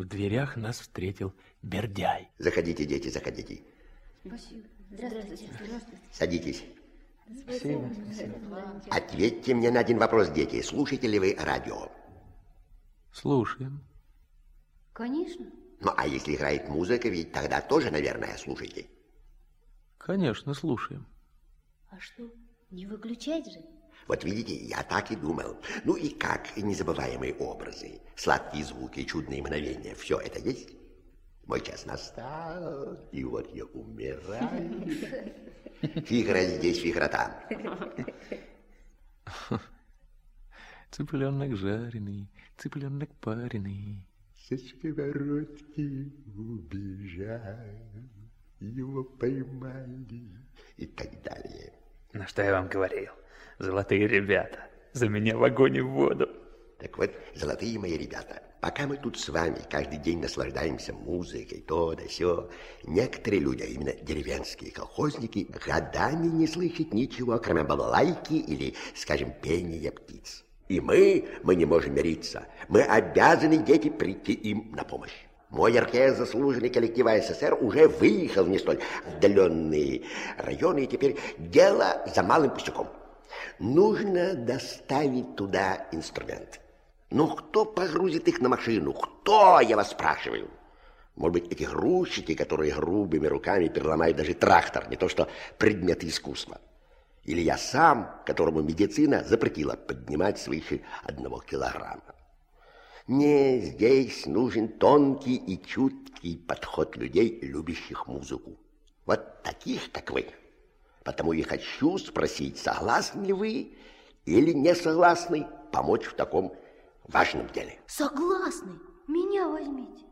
В дверях нас встретил Бердяй. Заходите, дети, заходите. Спасибо. Здравствуйте. Садитесь. Спасибо. Ответьте мне на один вопрос, дети. Слушаете ли вы радио? Слушаем. Конечно. Ну, а если играет музыка, ведь тогда тоже, наверное, слушаете. Конечно, слушаем. А что, не выключать же? Вот видите, я так и думал. Ну и как незабываемые образы, сладкие звуки, чудные мгновения, все это есть? Мой час настал, и вот я умираю. Фигра здесь, фигра там. Цыпленок жареный, цыпленок пареный. Со сковородки убежал, его поймали и так далее. Ну, что я вам говорил? Золотые ребята. За меня в огонь и в воду. Так вот, золотые мои ребята, пока мы тут с вами каждый день наслаждаемся музыкой, то да сё, некоторые люди, а именно деревенские колхозники, годами не слышат ничего, кроме балалайки или, скажем, пения птиц. И мы, мы не можем мириться. Мы обязаны, дети, прийти им на помощь. Мой оркестр, заслуженный коллектива СССР, уже выехал в не столь отдаленные районы, и теперь дело за малым пустяком. Нужно доставить туда инструмент. Ну, кто погрузит их на машину? Кто, я вас спрашиваю? Может быть, эти грузчики, которые грубыми руками переломают даже трактор, не то что предметы искусства. Или я сам, которому медицина запретила поднимать свыше одного килограмма. Не, здесь нужен тонкий и чуткий подход людей, любящих музыку. Вот таких, как вы. Потому и хочу спросить, согласны ли вы или не согласны помочь в таком важном деле. Согласны. Меня возьмите.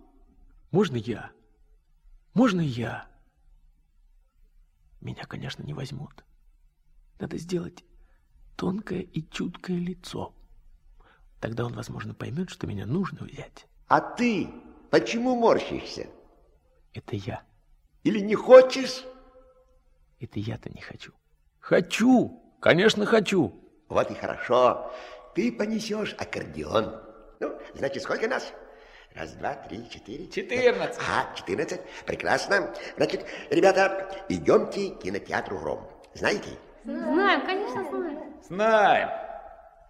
Можно я? Можно я? Меня, конечно, не возьмут. Надо сделать тонкое и чуткое лицо. Тогда он, возможно, поймет, что меня нужно взять. А ты почему морщишься? Это я. Или не хочешь? Это я-то не хочу. Хочу! Конечно, хочу! Вот и хорошо. Ты понесешь аккордеон. Ну, значит, сколько нас? Раз, два, три, четыре. Четырнадцать. А, четырнадцать. Прекрасно. Значит, ребята, идемте к кинотеатру «Гром». Знаете? Знаем, конечно, знаем. Знаем.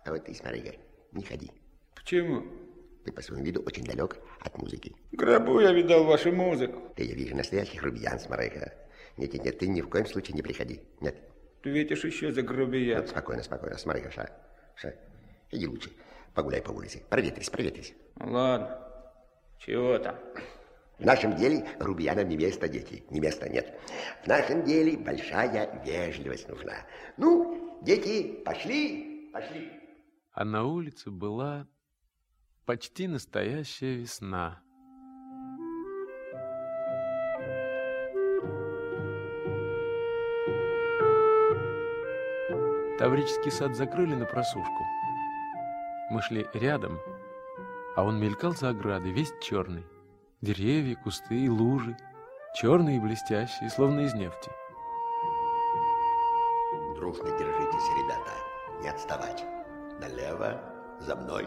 А вот ты, смотри, не ходи. Почему? Ты по своему виду очень далек от музыки. Гробу я видал вашу музыку. Ты, я вижу, настоящий грубиян, смотри-ка. Нет, нет, нет, ты ни в коем случае не приходи. Нет. Ты видишь еще за грубиян. Вот, спокойно, спокойно. Смотри-ка, ша, ша. Иди лучше. Погуляй по улице. Проветрись, проветрись. Ладно. Чего там? В нашем деле грубиянам не место, дети, не места нет. В нашем деле большая вежливость нужна. Ну, дети, пошли, пошли. А на улице была почти настоящая весна. Таврический сад закрыли на просушку. Мы шли рядом, а он мелькал за оградой, весь черный. Деревья, кусты и лужи, черные и блестящие, словно из нефти. Дружно держитесь, ребята, не отставать. Налево, за мной.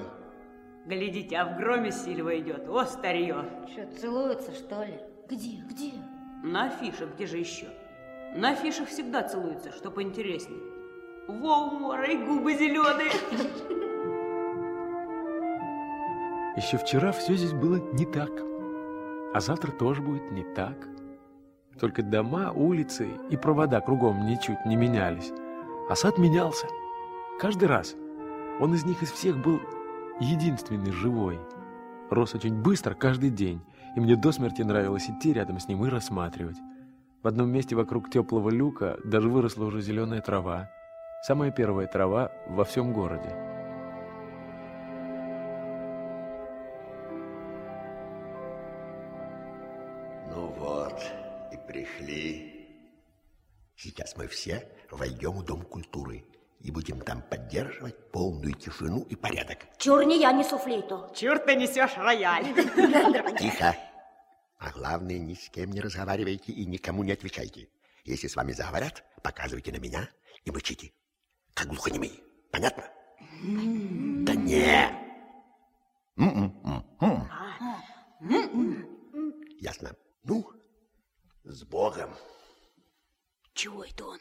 Глядите, а в громе Сильва идет. О, старье. Что, целуются, что ли? Где, где? На афишах, где же еще? На афишах всегда целуются, что поинтереснее. Во, море, и губы зеленые. Еще вчера все здесь было не так, а завтра тоже будет не так. Только дома, улицы и провода кругом ничуть не менялись, а сад менялся. Каждый раз. Он из них из всех был единственный живой. Рос очень быстро каждый день, и мне до смерти нравилось идти рядом с ним и рассматривать. В одном месте вокруг теплого люка даже выросла уже зеленая трава. Самая первая трава во всем городе. Ну вот, и пришли. Сейчас мы все войдем в Дом культуры и будем там поддерживать полную тишину и порядок. Чур не я несу флейту. Чур ты несешь рояль. Тихо. А главное, ни с кем не разговаривайте и никому не отвечайте. Если с вами заговорят, показывайте на меня и мычите. Как глухонемые. Понятно? Да не. Ясно. Ну, с Богом. Чего это он?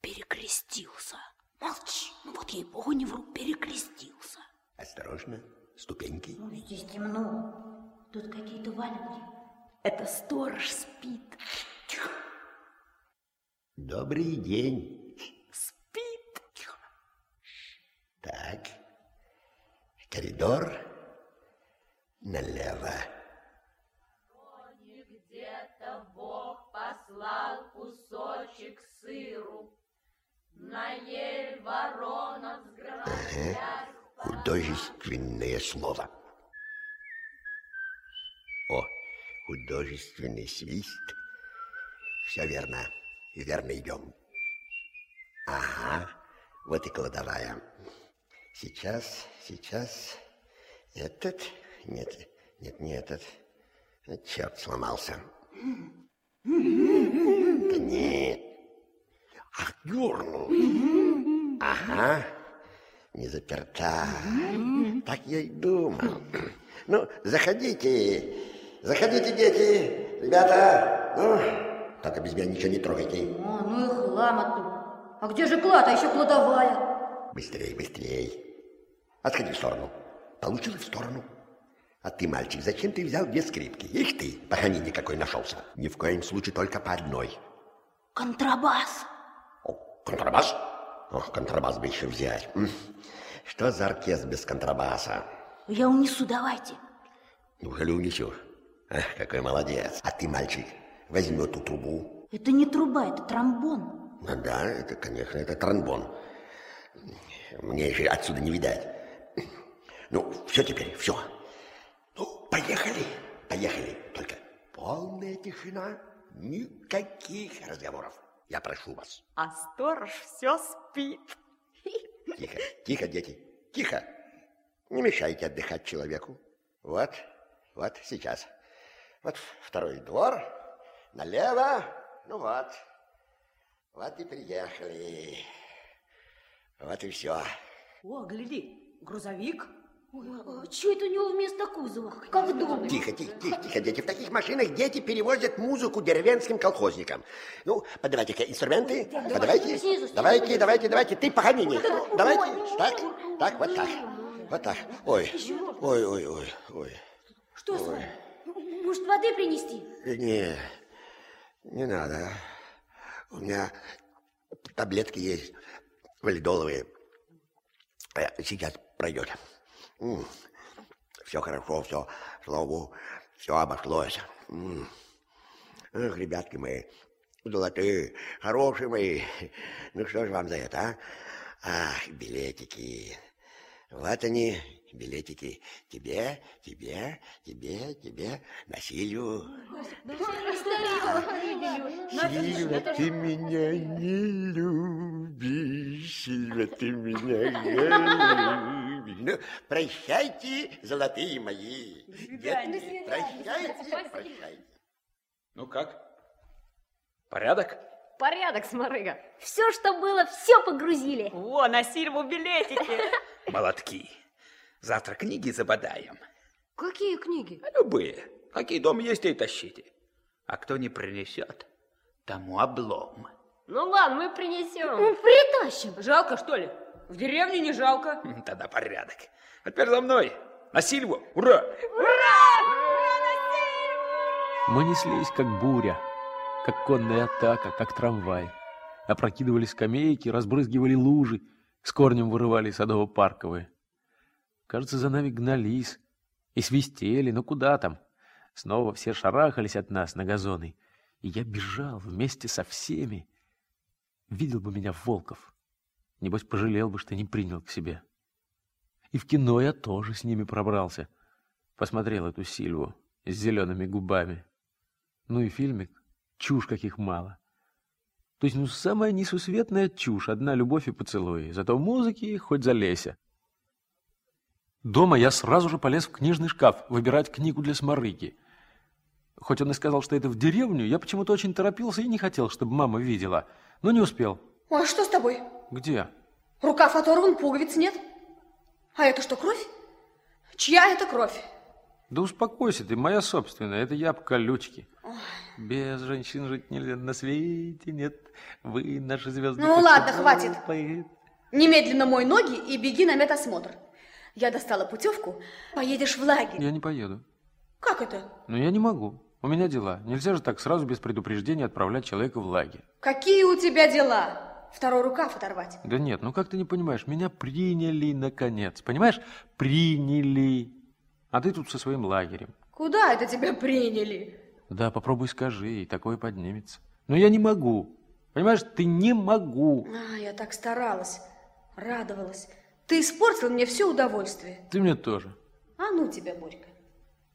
Перекрестился. Молчи. Ну вот ей-богу не вру, перекрестился. Осторожно, ступеньки. Ну, здесь темно. Тут какие-то валюги. Это сторож спит. Добрый день. Спит. Так. Коридор налево. Где-то Бог послал кусочек сыру. На ель ворона взгромоздясь. Художественное слово. О, художественный свист. Все верно. Верно идем. Ага, вот и кладовая. Сейчас, сейчас. Этот? Нет, нет, не этот. Черт, сломался. Да нет. Ах, дернул. Ага, не заперта. Так я и думал. Ну, заходите, заходите, дети, ребята. Ну, только без меня ничего не трогайте. О, ну и хлама тут. А где же клад, а еще кладовая? Быстрей, быстрей. Отходи в сторону. Получилось в сторону. А ты, мальчик, зачем ты взял две скрипки? Их ты, паханини какой нашелся. Ни в коем случае только по одной. Контрабас. О, контрабас? О, контрабас бы еще взять. Что за оркестр без контрабаса? Я унесу, давайте. Неужели унесешь? Ах, какой молодец. А ты, мальчик, возьми эту трубу. Это не труба, это тромбон. Ну да, это, конечно, это тромбон. Мне еще отсюда не видать. Ну, все теперь, все. Ну, поехали, поехали. Только полная тишина, никаких разговоров. Я прошу вас. А сторож все спит. Тихо, тихо, дети, тихо. Не мешайте отдыхать человеку. Вот, вот сейчас. Вот второй двор, налево, ну вот. Вот и приехали. Вот и все. О, гляди, грузовик. Что это у него вместо кузова? Как в доме. Тихо, тихо, тихо, тихо, дети. В таких машинах дети перевозят музыку деревенским колхозникам. Ну, подавайте-ка инструменты. Подавайте. снизу, снизу. Давайте, давайте, давайте. Ты похони. Давайте. Так, так, вот так. Вот так. Ой, ой, ой, ой, ой. Что с вами? Может, воды принести? Не, не надо. У меня таблетки есть валидоловые. Э, Сейчас пройдет. Все хорошо, все, слава все обошлось. Эх, ребятки мои, золотые, хорошие мои. Ну что же вам за это, а? Ах, билетики. Вот они, билетики. Тебе, тебе, тебе, тебе, на Силью. Сильва, ты меня не любишь, Сильва, ты меня не любишь. Ну, прощайте, золотые мои. Детки, прощайте, прощайте. Ну как? Порядок? Порядок, Сморыга. Все, что было, все погрузили. О, на Сильву билетики. Молотки. Завтра книги забодаем. Какие книги? Любые. Какие дома есть, и тащите. А кто не принесет, тому облом. Ну ладно, мы принесем. Притащим. Жалко, что ли? В деревне не жалко. М, Тогда порядок. А теперь за мной. На Сильву. Ура! Мы неслись, как буря, как конная атака, как трамвай. Опрокидывали скамейки, разбрызгивали лужи, с корнем вырывали садово-парковые. Кажется, за нами гнались и свистели, но куда там? Снова все шарахались от нас на газоны, и я бежал вместе со всеми. Видел бы меня Волков, небось пожалел бы, что не принял к себе. И в кино я тоже с ними пробрался. Посмотрел эту Сильву с зелеными губами. Ну и фильмик. Чушь каких мало. То есть, ну, самая несусветная чушь. Одна любовь и поцелуи. Зато музыки хоть залейся. Дома я сразу же полез в книжный шкаф выбирать книгу для сморыги. Хоть он и сказал, что это в деревню, я почему-то очень торопился и не хотел, чтобы мама видела. Но не успел. Ой, а что с тобой? Где? Рукав оторван, пуговиц нет. А это что, кровь? Чья это кровь? Да успокойся ты, моя собственная, это я по колючке. Без женщин жить нельзя на свете, нет. Вы наши звезды. Ну ладно, хватит. Поэт. Немедленно мой ноги и беги на медосмотр. Я достала путевку. Поедешь в лагерь. Я не поеду. Как это? Но я не могу. У меня дела. Нельзя же так сразу без предупреждения отправлять человека в лагерь. Какие у тебя дела? Второй рукав оторвать. Да нет, ну как ты не понимаешь, меня приняли наконец. Понимаешь? Приняли. А ты тут со своим лагерем. Куда это тебя приняли? Да, попробуй скажи, и такое поднимется. Но я не могу. Понимаешь, ты не могу. А, я так старалась, радовалась. Ты испортил мне все удовольствие. Ты мне тоже. А ну тебя, Борька.